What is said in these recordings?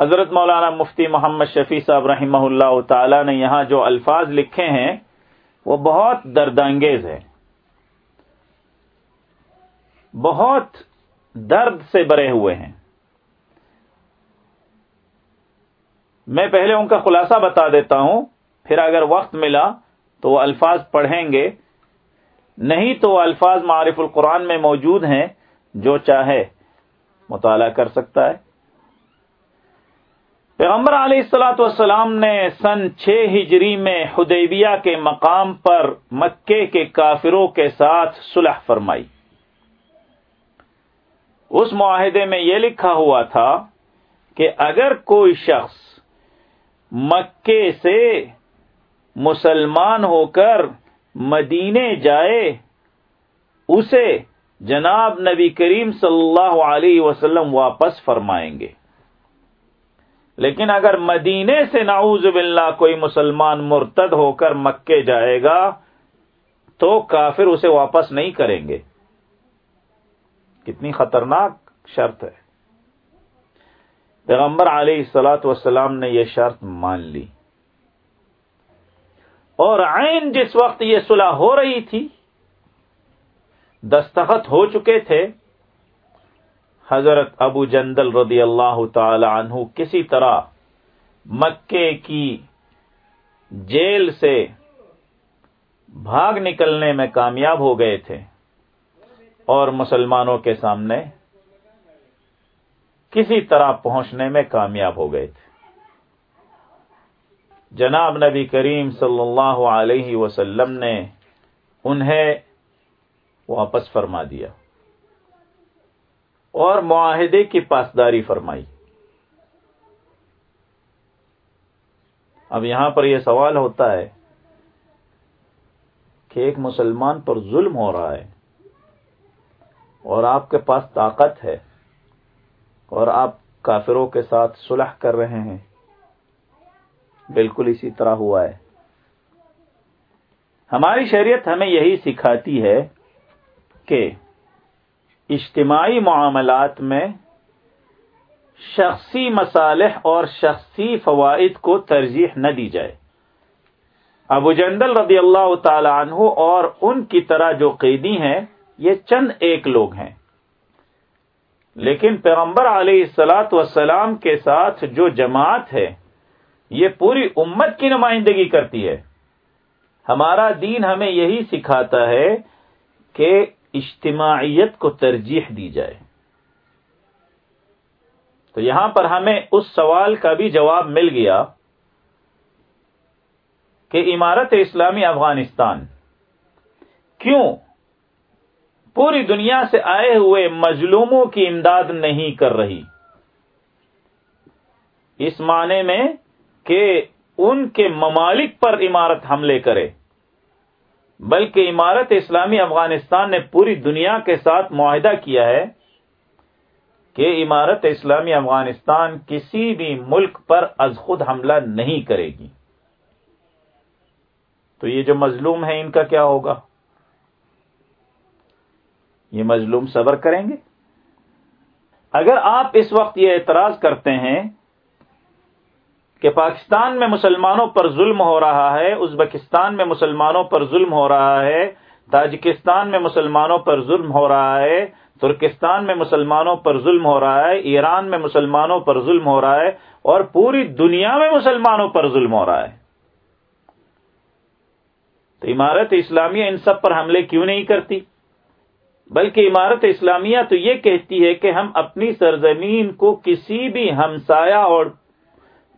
حضرت مولانا مفتی محمد شفیع صاحب رحمہ اللہ تعالی نے یہاں جو الفاظ لکھے ہیں، وہ بہت درد انگیز ہے بہت درد سے بھرے ہوئے ہیں۔ میں پہلے ان کا خلاصہ بتا دیتا ہوں، پھر اگر وقت ملا تو وہ الفاظ پڑھیں گے۔ نہیں تو وہ الفاظ معرف القرآن میں موجود ہیں، جو چاہے مطالعہ کر سکتا ہے۔ پیغمبر علیہ السلاۃ والسلام نے سن چھ ہجری میں حدیبیہ کے مقام پر مکے کے کافروں کے ساتھ صلح فرمائی۔ اس معاہدے میں یہ لکھا ہوا تھا کہ اگر کوئی شخص مکے سے مسلمان ہو کر مدینے جائے، اسے جناب نبی کریم صلی اللہ علیہ وسلم واپس فرمائیں گے۔ لیکن اگر مدینے سے نعوذ باللہ کوئی مسلمان مرتد ہو کر مکے جائے گا، تو کافر اسے واپس نہیں کریں گے۔ کتنی خطرناک شرط ہے۔ پیغمبر علیہ السلاۃ والسلام نے یہ شرط مان لی۔ اور عین جس وقت یہ صلح ہو رہی تھی، دستخط ہو چکے تھے حضرت ابو جندل رضی اللہ تعالی عنہ کسی طرح مکے کی جیل سے بھاگ نکلنے میں کامیاب ہو گئے تھے اور مسلمانوں کے سامنے کسی طرح پہنچنے میں کامیاب ہو گئے تھے۔ جناب نبی کریم صلی اللہ علیہ وسلم نے انہیں واپس فرما دیا۔ اور معاہدے کی پاسداری فرمائی۔ اب یہاں پر یہ سوال ہوتا ہے کہ ایک مسلمان پر ظلم ہو رہا ہے اور آپ کے پاس طاقت ہے اور آپ کافروں کے ساتھ صلح کر رہے ہیں، بالکل اسی طرح ہوا ہے۔ ہماری شریعت ہمیں یہی سکھاتی ہے کہ اجتماعی معاملات میں شخصی مصالح اور شخصی فوائد کو ترجیح نہ دی جائے۔ ابو جندل رضی اللہ تعالی عنہ اور ان کی طرح جو قیدی ہیں، یہ چند ایک لوگ ہیں۔ لیکن پیغمبر علیہ السلاۃ وسلام کے ساتھ جو جماعت ہے، یہ پوری امت کی نمائندگی کرتی ہے۔ ہمارا دین ہمیں یہی سکھاتا ہے کہ اجتماعیت کو ترجیح دی جائے۔ تو یہاں پر ہمیں اس سوال کا بھی جواب مل گیا کہ عمارت اسلامی افغانستان کیوں پوری دنیا سے آئے ہوئے مظلوموں کی امداد نہیں کر رہی؟ اس معنی میں کہ ان کے ممالک پر عمارت حملے کرے۔ بلکہ عمارت اسلامی افغانستان نے پوری دنیا کے ساتھ معاہدہ کیا ہے کہ عمارت اسلامی افغانستان کسی بھی ملک پر از خود حملہ نہیں کرے گی۔ تو یہ جو مظلوم ہے ان کا کیا ہوگا؟ یہ مظلوم صبر کریں گے؟ اگر آپ اس وقت یہ اعتراض کرتے ہیں کہ پاکستان میں مسلمانوں پر ظلم ہو رہا ہے، ازبکستان میں مسلمانوں پر ظلم ہو رہا ہے، تاجکستان میں مسلمانوں پر ظلم ہو رہا ہے، ترکستان میں مسلمانوں پر ظلم ہو رہا ہے، ایران میں مسلمانوں پر ظلم ہو رہا ہے اور پوری دنیا میں مسلمانوں پر ظلم ہو رہا ہے۔ تو عمارت اسلامیہ ان سب پر حملے کیوں نہیں کرتی؟ بلکہ عمارت اسلامیہ تو یہ کہتی ہے کہ ہم اپنی سرزمین کو کسی بھی ہمسایا اور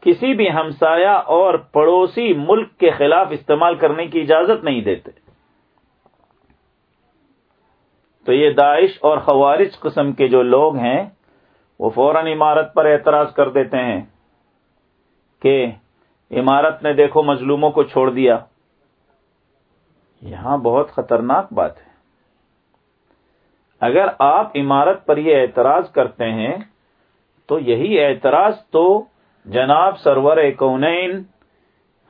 کسی بھی ہمسایا اور پڑوسی ملک کے خلاف استعمال کرنے کی اجازت نہیں دیتے۔ تو یہ داعش اور خوارج قسم کے جو لوگ ہیں، وہ فوراً عمارت پر اعتراض کر دیتے ہیں کہ عمارت نے دیکھو مظلوموں کو چھوڑ دیا۔ یہاں بہت خطرناک بات ہے۔ اگر آپ عمارت پر یہ اعتراض کرتے ہیں، تو یہی اعتراض تو جناب سرور کونین،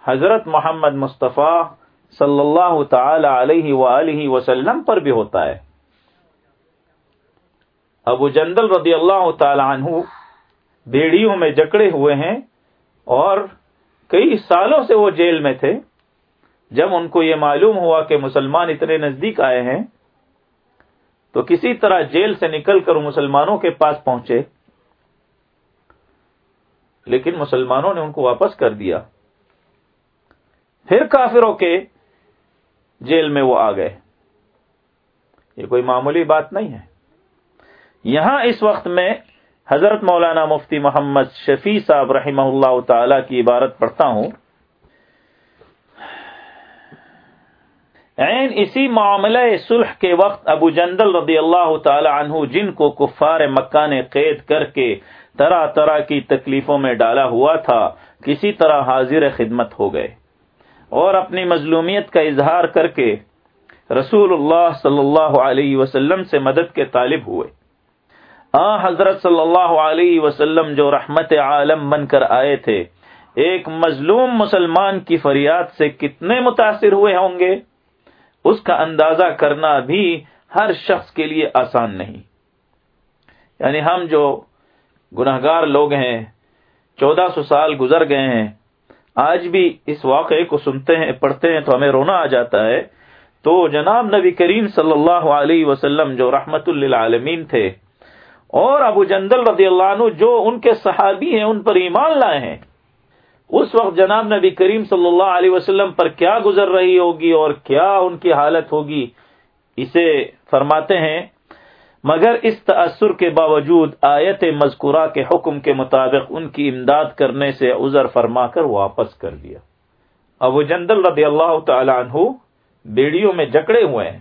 حضرت محمد مصطفیٰ صلی اللہ تعالی علیہ وآلہ وسلم پر بھی ہوتا ہے۔ ابو جندل رضی اللہ تعالی عنہ بیڑیوں میں جکڑے ہوئے ہیں اور کئی سالوں سے وہ جیل میں تھے۔ جب ان کو یہ معلوم ہوا کہ مسلمان اتنے نزدیک آئے ہیں، تو کسی طرح جیل سے نکل کر مسلمانوں کے پاس پہنچے۔ لیکن مسلمانوں نے ان کو واپس کر دیا۔ پھر کافروں کے جیل میں وہ آ گئے۔ یہ کوئی معمولی بات نہیں ہے۔ یہاں اس وقت میں حضرت مولانا مفتی محمد شفیع صاحب رحمہ اللہ تعالی کی عبارت پڑھتا ہوں۔ عین اسی معاملہ صلح کے وقت ابو جندل رضی اللہ تعالی عنہ جن کو کفار مکہ نے قید کر کے طرح طرح کی تکلیفوں میں ڈالا ہوا تھا، کسی طرح حاضر خدمت ہو گئے۔ اور اپنی مظلومیت کا اظہار کر کے رسول اللہ صلی اللہ علیہ وسلم سے مدد کے طالب ہوئے۔ آ حضرت صلی اللہ علیہ وسلم جو رحمت عالم بن کر آئے تھے، ایک مظلوم مسلمان کی فریاد سے کتنے متاثر ہوئے ہوں گے؟ اس کا اندازہ کرنا بھی ہر شخص کے لیے آسان نہیں۔ یعنی ہم جو گناہ گار لوگ ہیں، چودہ سو سال گزر گئے ہیں۔ آج بھی اس واقعے کو سنتے ہیں، پڑھتے ہیں تو ہمیں رونا آ جاتا ہے۔ تو جناب نبی کریم صلی اللہ علیہ وسلم جو رحمت للعالمین تھے، اور ابو جندل رضی اللہ عنہ جو ان کے صحابی ہیں، ان پر ایمان لائے ہیں۔ اس وقت جناب نبی کریم صلی اللہ علیہ وسلم پر کیا گزر رہی ہوگی اور کیا ان کی حالت ہوگی، اسے فرماتے ہیں مگر اس تأثر کے باوجود آیت مذکورہ کے حکم کے مطابق ان کی امداد کرنے سے عذر فرما کر واپس کر دیا۔ ابو جندل رضی اللہ تعالی عنہ بیڑیوں میں جکڑے ہوئے ہیں۔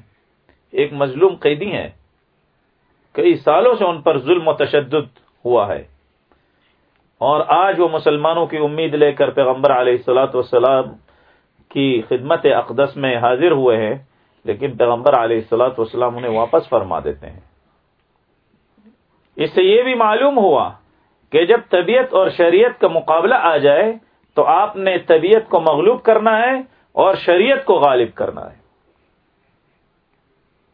ایک مظلوم قیدی ہیں۔ کئی سالوں سے ان پر ظلم و تشدد ہوا ہے۔ اور آج وہ مسلمانوں کی امید لے کر پیغمبر علیہ السلاۃ والسلام کی خدمت اقدس میں حاضر ہوئے ہیں، لیکن پیغمبر علیہ السلاۃ والسلام انہیں واپس فرما دیتے ہیں۔ اس سے یہ بھی معلوم ہوا کہ جب طبیعت اور شریعت کا مقابلہ آ جائے تو آپ نے طبیعت کو مغلوب کرنا ہے اور شریعت کو غالب کرنا ہے۔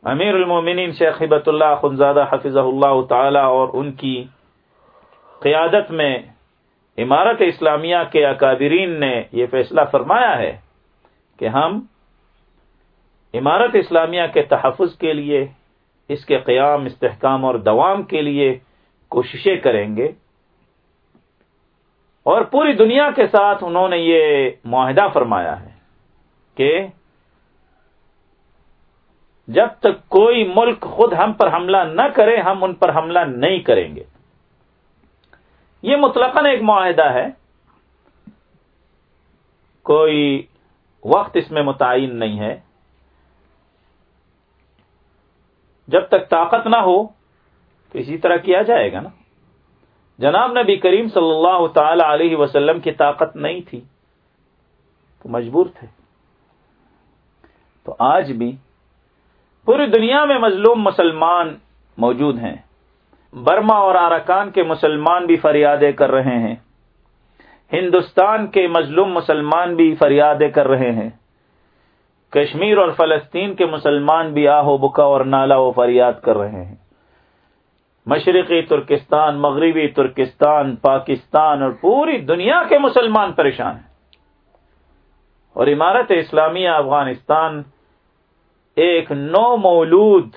امیر المومنین شیخ حبت اللہ خنزادہ حفظ اللہ تعالی اور ان کی قیادت میں عمارت اسلامیہ کے اکابرین نے یہ فیصلہ فرمایا ہے کہ ہم عمارت اسلامیہ کے تحفظ کے لیے اس کے قیام، استحکام اور دوام کے لیے کوششیں کریں گے۔ اور پوری دنیا کے ساتھ انہوں نے یہ معاہدہ فرمایا ہے کہ جب تک کوئی ملک خود ہم پر حملہ نہ کرے، ہم ان پر حملہ نہیں کریں گے۔ یہ مطلق ایک معاہدہ ہے۔ کوئی وقت اس میں متعین نہیں ہے۔ جب تک طاقت نہ ہو تو اسی طرح کیا جائے گا نا؟ جناب نبی کریم صلی اللہ تعالی علیہ وسلم کی طاقت نہیں تھی، تو مجبور تھے۔ تو آج بھی پوری دنیا میں مظلوم مسلمان موجود ہیں۔ برما اور آراکان کے مسلمان بھی فریادیں کر رہے ہیں۔ ہندوستان کے مظلوم مسلمان بھی فریادیں کر رہے ہیں۔ کشمیر اور فلسطین کے مسلمان بھی آہو بکا اور نالا و فریاد کر رہے ہیں۔ مشرقی ترکستان، مغربی ترکستان، پاکستان اور پوری دنیا کے مسلمان پریشان ہیں۔ اور عمارت اسلامیہ، افغانستان ایک نو مولود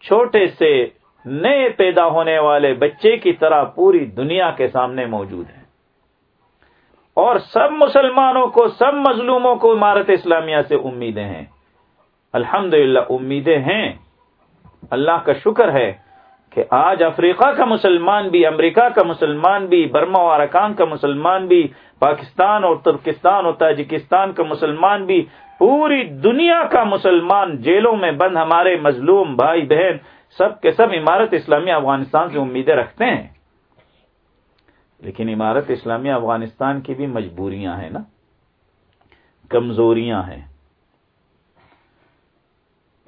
چھوٹے سے نئے پیدا ہونے والے بچے کی طرح پوری دنیا کے سامنے موجود ہے اور سب مسلمانوں کو، سب مظلوموں کو عمارت اسلامیہ سے امیدیں ہیں۔ الحمد امیدیں ہیں۔ اللہ کا شکر ہے کہ آج افریقہ کا مسلمان بھی، امریکہ کا مسلمان بھی، برما و ارکان کا مسلمان بھی، پاکستان اور ترکستان اور تاجکستان کا مسلمان بھی، پوری دنیا کا مسلمان جیلوں میں بند ہمارے مظلوم بھائی بہن سب کے سب عمارت اسلامی افغانستان کی امیدیں رکھتے ہیں۔ لیکن عمارت اسلامی افغانستان کی بھی مجبوریاں ہیں نا۔ کمزوریاں ہیں۔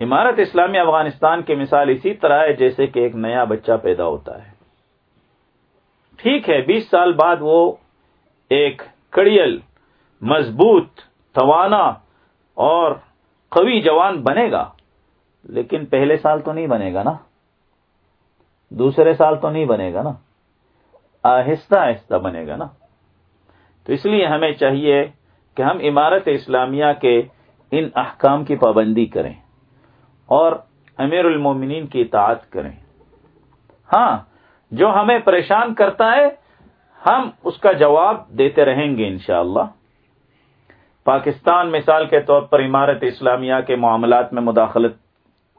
عمارت اسلامی افغانستان کی مثال اسی طرح ہے جیسے کہ ایک نیا بچہ پیدا ہوتا ہے۔ ٹھیک ہے، بیس سال بعد وہ ایک کڑیل، مضبوط، توانا اور قوی جوان بنے گا۔ لیکن پہلے سال تو نہیں بنے گا نا۔ دوسرے سال تو نہیں بنے گا نا۔ آہستہ آہستہ بنے گا نا۔ تو اس لیے ہمیں چاہیے کہ ہم عمارت اسلامیہ کے ان احکام کی پابندی کریں اور امیر المومنین کی اطاعت کریں۔ ہاں جو ہمیں پریشان کرتا ہے، ہم اس کا جواب دیتے رہیں گے انشاءاللہ۔ پاکستان مثال کے طور پر عمارت اسلامیہ کے معاملات میں مداخلت،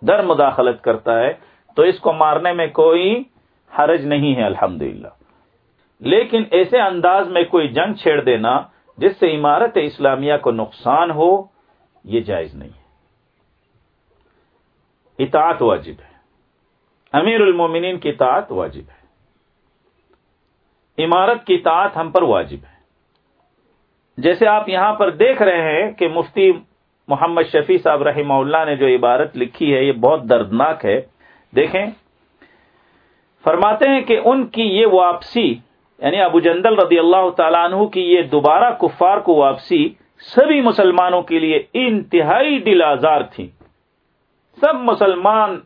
در مداخلت کرتا ہے، تو اس کو مارنے میں کوئی حرج نہیں ہے الحمد لیکن ایسے انداز میں کوئی جنگ چھیڑ دینا جس سے عمارت اسلامیہ کو نقصان ہو، یہ جائز نہیں ہے۔ اطاعت واجب ہے۔ امیر المومنین کی اطاعت واجب ہے۔ عمارت کی اطاعت ہم پر واجب ہے۔ جیسے آپ یہاں پر دیکھ رہے ہیں کہ مفتی محمد شفیع صاحب رحمہ اللہ نے جو عبارت لکھی ہے، یہ بہت دردناک ہے۔ دیکھیں، فرماتے ہیں کہ ان کی یہ واپسی یعنی ابو جندل رضی اللہ تعالیٰ عنہ کی یہ دوبارہ کفار کو واپسی سبھی مسلمانوں کے لیے انتہائی دل آزار تھی۔ سب مسلمان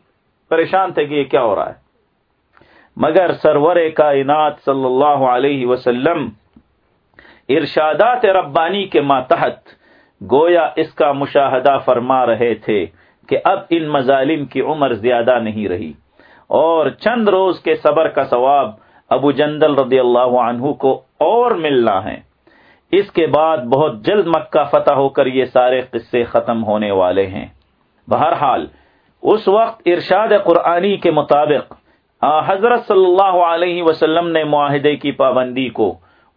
پریشان تھے کہ یہ کیا ہو رہا ہے۔ مگر سرور کائنات صلی اللہ علیہ وسلم ارشادات ربانی کے ماتحت گویا اس کا مشاہدہ فرما رہے تھے کہ اب ان مظالم کی عمر زیادہ نہیں رہی اور چند روز کے صبر کا ثواب ابو جندل رضی اللہ عنہ کو اور ملنا ہے۔ اس کے بعد بہت جلد مکہ فتح ہو کر یہ سارے قصے ختم ہونے والے ہیں۔ بہرحال، اس وقت ارشاد قرآنی کے مطابق حضرت صلی اللہ علیہ وسلم نے معاہدے کی پابندی کو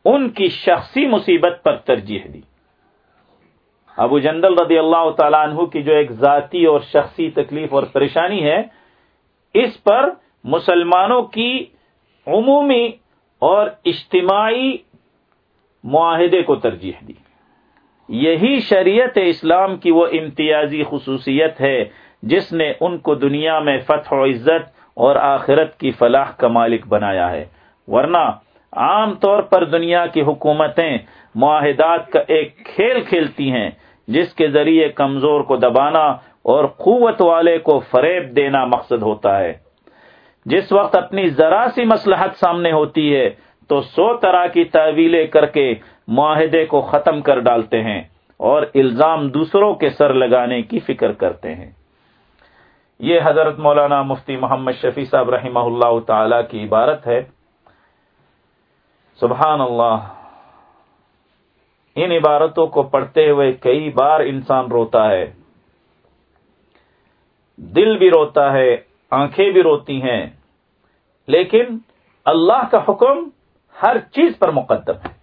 ان کی شخصی مصیبت پر ترجیح دی۔ ابو جندل رضی اللہ تعالیٰ عنہ کی جو ایک ذاتی اور شخصی تکلیف اور پریشانی ہے، اس پر مسلمانوں کی عمومی اور اجتماعی معاہدے کو ترجیح دی۔ یہی شریعت اسلام کی وہ امتیازی خصوصیت ہے جس نے ان کو دنیا میں فتح و عزت اور آخرت کی فلاح کا مالک بنایا ہے۔ ورنہ عام طور پر دنیا کی حکومتیں معاہدات کا ایک کھیل کھیلتی ہیں، جس کے ذریعے کمزور کو دبانا اور قوت والے کو فریب دینا مقصد ہوتا ہے۔ جس وقت اپنی ذرا سی مسلحت سامنے ہوتی ہے، تو سو طرح کی تعویلیں کر کے معاہدے کو ختم کر ڈالتے ہیں اور الزام دوسروں کے سر لگانے کی فکر کرتے ہیں۔ یہ حضرت مولانا مفتی محمد شفیع صاحب رحمہ اللہ تعالی کی عبارت ہے۔ سبحان اللہ، ان عبارتوں کو پڑھتے ہوئے کئی بار انسان روتا ہے۔ دل بھی روتا ہے، آنکھیں بھی روتی ہیں۔ لیکن اللہ کا حکم ہر چیز پر مقدم ہے۔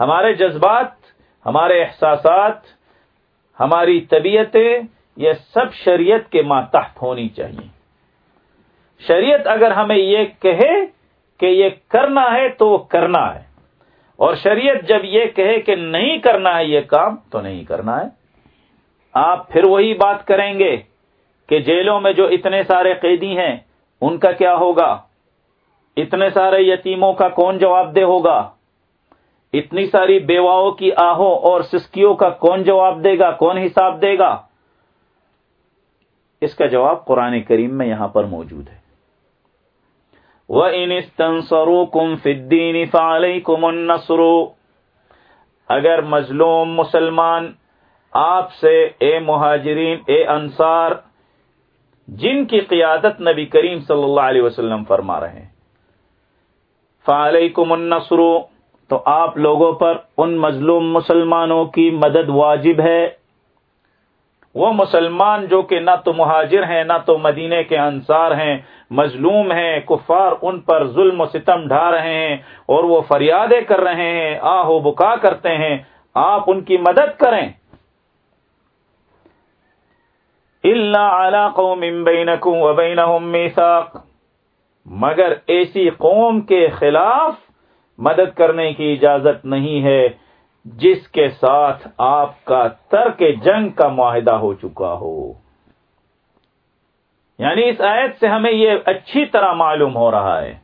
ہمارے جذبات، ہمارے احساسات، ہماری طبیعتیں، یہ سب شریعت کے ماتحت ہونی چاہیے۔ شریعت اگر ہمیں یہ کہے کہ یہ کرنا ہے تو وہ کرنا ہے۔ اور شریعت جب یہ کہے کہ نہیں کرنا ہے یہ کام تو نہیں کرنا ہے۔ آپ پھر وہی بات کریں گے کہ جیلوں میں جو اتنے سارے قیدی ہیں ان کا کیا ہوگا؟ اتنے سارے یتیموں کا کون جواب دہ ہوگا؟ اتنی ساری بیواؤں کی آہوں اور سسکیوں کا کون جواب دے گا؟ کون حساب دے گا؟ اس کا جواب قرآن کریم میں یہاں پر موجود ہے۔ وہ انسرو کم فدین فعلی کم اگر مظلوم مسلمان آپ سے، اے مہاجرین، اے انصار جن کی قیادت نبی کریم صلی اللہ علیہ وسلم فرما رہے ہیں۔ فعلیکم النصر، تو آپ لوگوں پر ان مظلوم مسلمانوں کی مدد واجب ہے۔ وہ مسلمان جو کہ نہ تو مہاجر ہیں، نہ تو مدینے کے انصار ہیں، مظلوم ہیں، کفار ان پر ظلم و ستم ڈھا رہے ہیں اور وہ فریادیں کر رہے ہیں، آہو بکا کرتے ہیں۔ آپ ان کی مدد کریں۔ اللہ قوم بینکم و بینہم میثاق مگر ایسی قوم کے خلاف مدد کرنے کی اجازت نہیں ہے، جس کے ساتھ آپ کا ترک جنگ کا معاہدہ ہو چکا ہو۔ یعنی اس آیت سے ہمیں یہ اچھی طرح معلوم ہو رہا ہے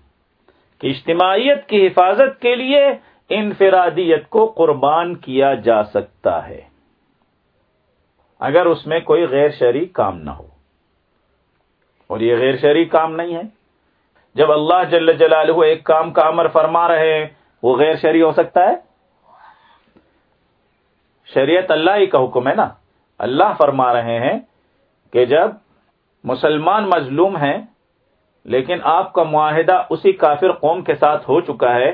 کہ اجتماعیت کی حفاظت کے لیے انفرادیت کو قربان کیا جا سکتا ہے۔ اگر اس میں کوئی غیر شہری کام نہ ہو۔ اور یہ غیر شہری کام نہیں ہے۔ جب اللہ جل جلالہ ایک کام کا امر فرما رہے ہیں، وہ غیر شرعی ہو سکتا ہے؟ شریعت اللہ ہی کا حکم ہے نا۔ اللہ فرما رہے ہیں کہ جب مسلمان مظلوم ہیں، لیکن آپ کا معاہدہ اسی کافر قوم کے ساتھ ہو چکا ہے،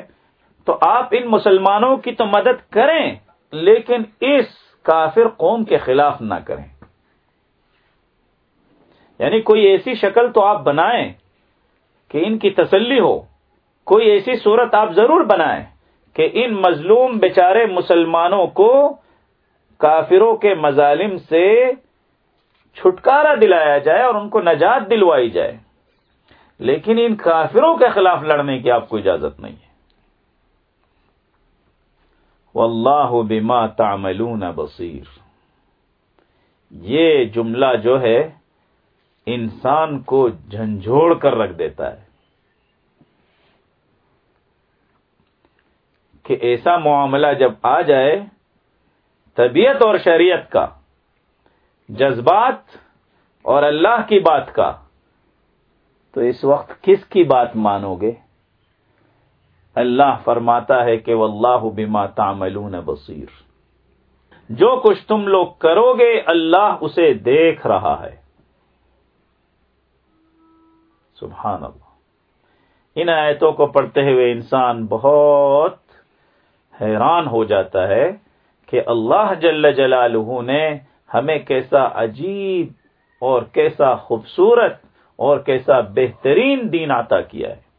تو آپ ان مسلمانوں کی تو مدد کریں، لیکن اس کافر قوم کے خلاف نہ کریں۔ یعنی کوئی ایسی شکل تو آپ بنائیں کہ ان کی تسلی ہو، کوئی ایسی صورت آپ ضرور بنائیں کہ ان مظلوم بیچارے مسلمانوں کو کافروں کے مظالم سے چھٹکارا دلایا جائے اور ان کو نجات دلوائی جائے۔ لیکن ان کافروں کے خلاف لڑنے کی آپ کو اجازت نہیں ہے۔ واللہ بما تعملون بصیر۔ یہ جملہ جو ہے، انسان کو جھنجھوڑ کر رکھ دیتا ہے۔ کہ ایسا معاملہ جب آ جائے، طبیعت اور شریعت کا، جذبات اور اللہ کی بات کا، تو اس وقت کس کی بات مانو گے؟ اللہ فرماتا ہے کہ واللہ بما تعملون بصیر۔ جو کچھ تم لوگ کرو گے، اللہ اسے دیکھ رہا ہے۔ سبحان اللہ ان آیتوں کو پڑھتے ہوئے انسان بہت حیران ہو جاتا ہے کہ اللہ جل جلالہ نے ہمیں کیسا عجیب اور کیسا خوبصورت اور کیسا بہترین دین عطا کیا ہے۔